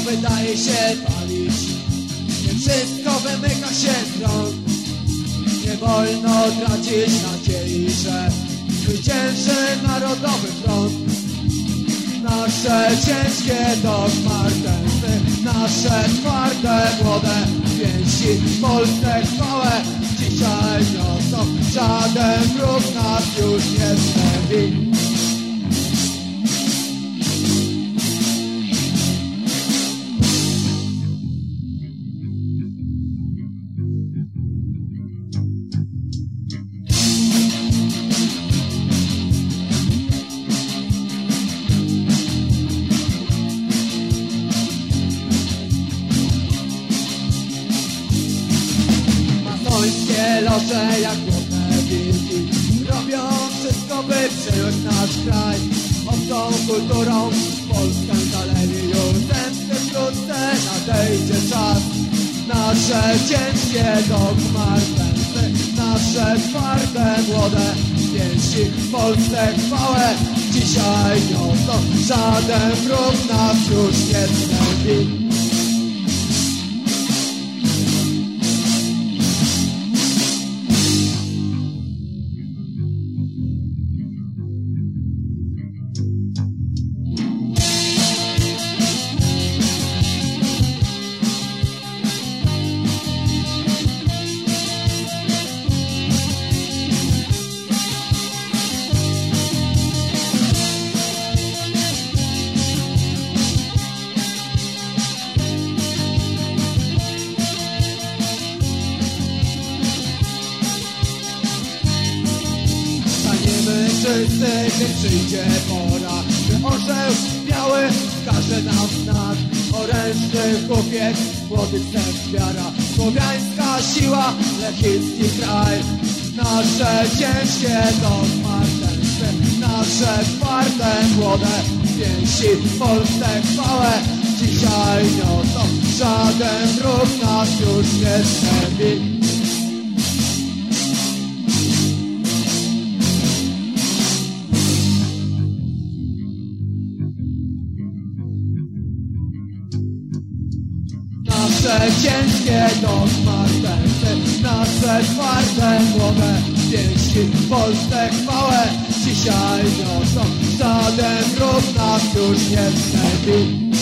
wydaje się palić. Nie wszystko wymyka się z rąk Nie wolno tracić nadziei, że Zwycięży Narodowy Front. Nasze ciężkie dogmaty Nasze twarde, młode Więzi Polsce chwałę Dzisiaj niosą. Żaden wróg nas już nie zbawi Loże jak głodne wilki Robią wszystko by przyjąć nasz kraj. Obcą kulturą Polskę zaleli już Zemsty wkrótce nadejdzie czas. Nasze ciężkie dogmaty Nasze twarde młode. Więzi w Polsce chwałę Dzisiaj niosą. Żaden wróg nas już nie znębi wszyscy, gdy przyjdzie pora By orzeł biały wskaże nam znak Orężny chłopiec, młody serc wiara Słowiańska siła, lechicki kraj. Nasze ciężkie dogmaty Nasze twarde, młode w Polsce chwałę Dzisiaj niosą. Żaden wróg nas już nie zstępi Nasze ciężkie dogmaty, nasze twarde młode Więzi w Polsce chwałę dzisiaj niosą. Żaden wróg nas już nie zstępi